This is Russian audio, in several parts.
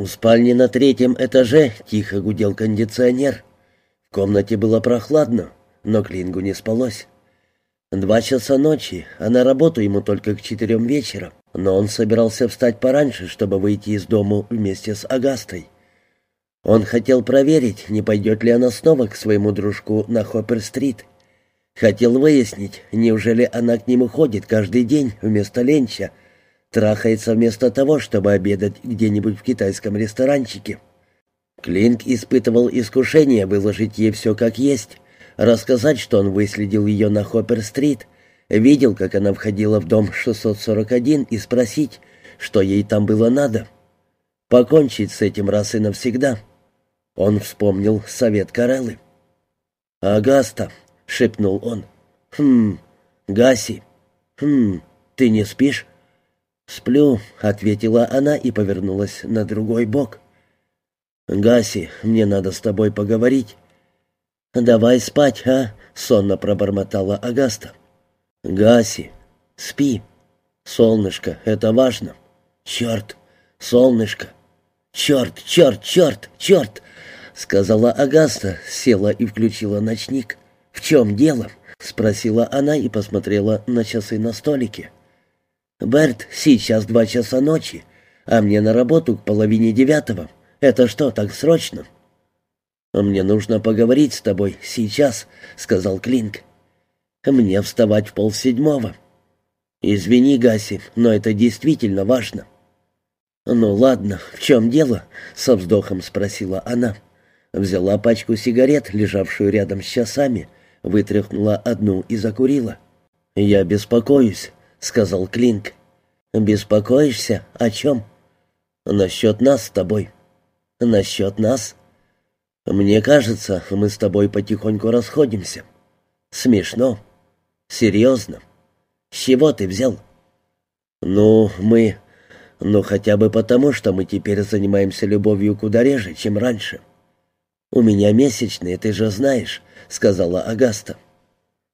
В спальне на третьем этаже тихо гудел кондиционер. В комнате было прохладно, но Клингу не спалось. Два часа ночи, а на работу ему только к четырем вечера, но он собирался встать пораньше, чтобы выйти из дому вместе с Агастой. Он хотел проверить, не пойдет ли она снова к своему дружку на Хоппер-стрит. Хотел выяснить, неужели она к нему ходит каждый день вместо ленча, трахается вместо того, чтобы обедать где-нибудь в китайском ресторанчике. Клинк испытывал искушение выложить ей все как есть, рассказать, что он выследил ее на Хоппер-стрит, видел, как она входила в дом 641 и спросить, что ей там было надо. Покончить с этим раз и навсегда. Он вспомнил совет Кареллы. «Агаста», — шепнул он. «Хм, Гаси. Хм, ты не спишь?» «Сплю», — ответила она и повернулась на другой бок. «Гаси, мне надо с тобой поговорить». «Давай спать, а?» — сонно пробормотала Агаста. «Гаси, спи. Солнышко, это важно. Черт, солнышко. Черт, черт, черт, черт!» — сказала Агаста, села и включила ночник. «В чем дело?» — спросила она и посмотрела на часы на столике. «Берт, сейчас два часа ночи, а мне на работу к половине девятого. Это что, так срочно?» «Мне нужно поговорить с тобой сейчас», — сказал Клинк. «Мне вставать в полседьмого». «Извини, Гаси, но это действительно важно». «Ну ладно, в чем дело?» — со вздохом спросила она. Взяла пачку сигарет, лежавшую рядом с часами, вытряхнула одну и закурила. «Я беспокоюсь», — сказал Клинк. «Беспокоишься? О чем?» «Насчет нас с тобой». «Насчет нас?» «Мне кажется, мы с тобой потихоньку расходимся». «Смешно». «Серьезно?» «С чего ты взял?» «Ну, мы... Ну, хотя бы потому, что мы теперь занимаемся любовью куда реже, чем раньше». «У меня месячные, ты же знаешь», — сказала Агаста.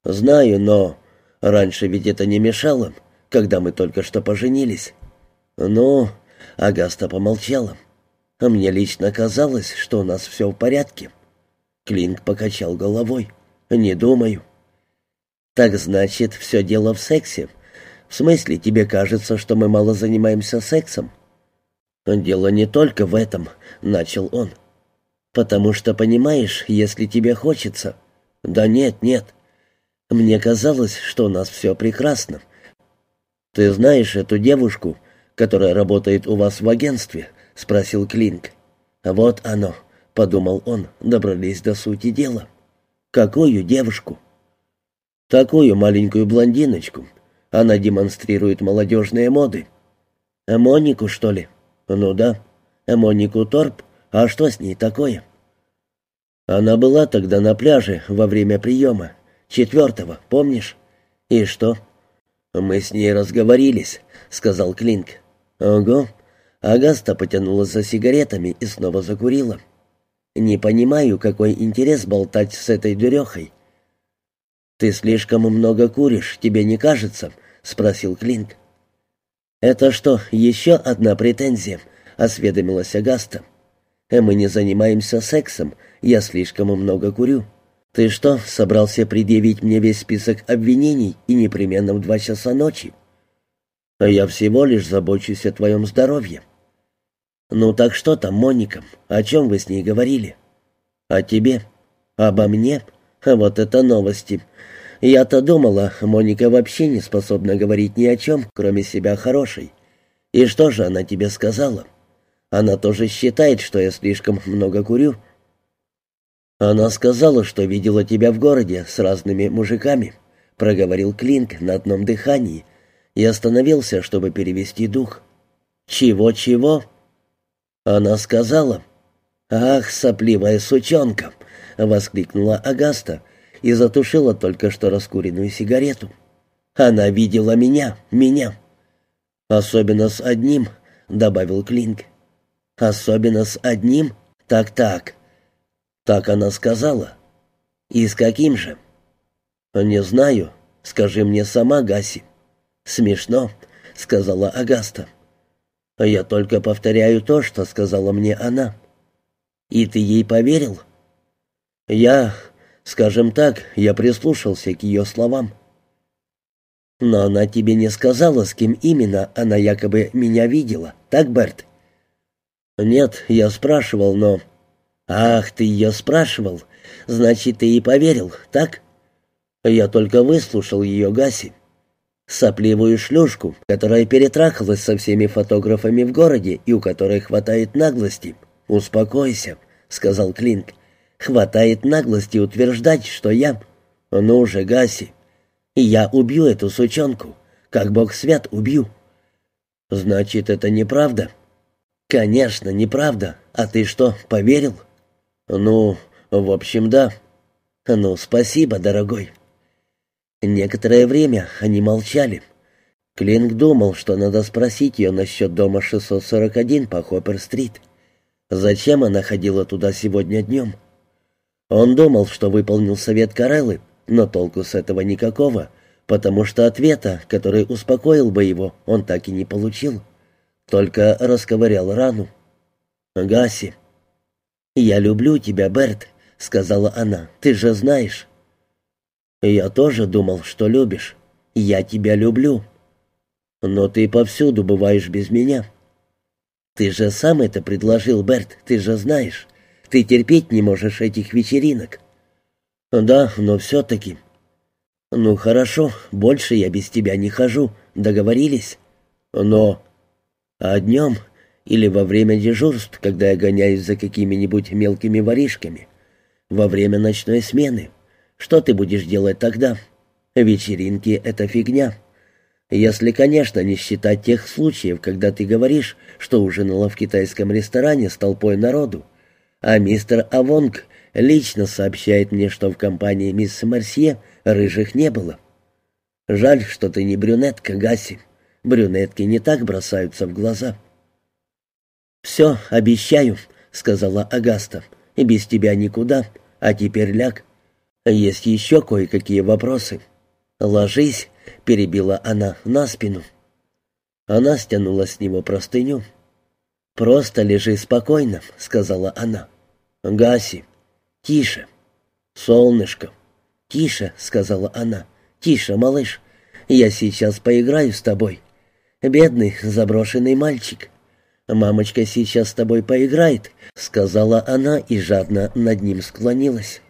«Знаю, но Раньше ведь это не мешало, когда мы только что поженились. Ну, Агаста помолчала. А мне лично казалось, что у нас все в порядке. Клинк покачал головой. Не думаю. Так значит, все дело в сексе. В смысле, тебе кажется, что мы мало занимаемся сексом? Дело не только в этом, начал он. Потому что, понимаешь, если тебе хочется... Да нет, нет. Мне казалось, что у нас все прекрасно. Ты знаешь эту девушку, которая работает у вас в агентстве?» — спросил Клинк. «Вот оно», — подумал он, — добрались до сути дела. «Какую девушку?» «Такую маленькую блондиночку. Она демонстрирует молодежные моды». «Монику, что ли?» «Ну да. Монику Торп. А что с ней такое?» Она была тогда на пляже во время приема. Четвертого, помнишь? И что? Мы с ней разговорились, сказал Клинк. Ого. Агаста потянула за сигаретами и снова закурила. Не понимаю, какой интерес болтать с этой дурехой. Ты слишком много куришь, тебе не кажется? спросил Клинк. Это что, еще одна претензия? осведомилась Агаста. Мы не занимаемся сексом, я слишком много курю. «Ты что, собрался предъявить мне весь список обвинений и непременно в два часа ночи?» «А я всего лишь забочусь о твоем здоровье». «Ну так что там, Моника? О чем вы с ней говорили?» «О тебе? Обо мне? Вот это новости. Я-то думала, Моника вообще не способна говорить ни о чем, кроме себя хорошей. И что же она тебе сказала? Она тоже считает, что я слишком много курю?» «Она сказала, что видела тебя в городе с разными мужиками», — проговорил Клинк на одном дыхании и остановился, чтобы перевести дух. «Чего-чего?» Она сказала. «Ах, сопливая сучонка!» — воскликнула Агаста и затушила только что раскуренную сигарету. «Она видела меня, меня!» «Особенно с одним», — добавил Клинк. «Особенно с одним? Так-так, так она сказала. И с каким же? Не знаю. Скажи мне сама, Гаси. Смешно, сказала Агаста. Я только повторяю то, что сказала мне она. И ты ей поверил? Я, скажем так, я прислушался к ее словам. Но она тебе не сказала, с кем именно она якобы меня видела, так, Берт? Нет, я спрашивал, но... Ах, ты ее спрашивал. Значит, ты и поверил, так? Я только выслушал ее, Гаси. Сопливую шлюшку, которая перетрахалась со всеми фотографами в городе и у которой хватает наглости. «Успокойся», — сказал Клинк. «Хватает наглости утверждать, что я...» «Ну же, Гаси, я убью эту сучонку, как бог свят убью». «Значит, это неправда?» «Конечно, неправда. А ты что, поверил?» «Ну, в общем, да». «Ну, спасибо, дорогой». Некоторое время они молчали. Клинк думал, что надо спросить ее насчет дома 641 по Хоппер-стрит. Зачем она ходила туда сегодня днем? Он думал, что выполнил совет Кареллы, но толку с этого никакого, потому что ответа, который успокоил бы его, он так и не получил. Только расковырял рану. «Гаси». «Я люблю тебя, Берт», — сказала она, — «ты же знаешь». «Я тоже думал, что любишь. Я тебя люблю. Но ты повсюду бываешь без меня». «Ты же сам это предложил, Берт, ты же знаешь. Ты терпеть не можешь этих вечеринок». «Да, но все-таки...» «Ну хорошо, больше я без тебя не хожу. Договорились?» «Но...» «А днем или во время дежурств, когда я гоняюсь за какими-нибудь мелкими воришками, во время ночной смены, что ты будешь делать тогда? Вечеринки — это фигня. Если, конечно, не считать тех случаев, когда ты говоришь, что ужинала в китайском ресторане с толпой народу, а мистер Авонг лично сообщает мне, что в компании мисс Марсье рыжих не было. Жаль, что ты не брюнетка, Гаси. Брюнетки не так бросаются в глаза. «Все, обещаю», — сказала Агаста. «И без тебя никуда. А теперь ляг. Есть еще кое-какие вопросы». «Ложись», — перебила она на спину. Она стянула с него простыню. «Просто лежи спокойно», — сказала она. «Гаси, тише». «Солнышко». «Тише», — сказала она. «Тише, малыш. Я сейчас поиграю с тобой. Бедный заброшенный мальчик. Мамочка сейчас с тобой поиграет», — сказала она и жадно над ним склонилась.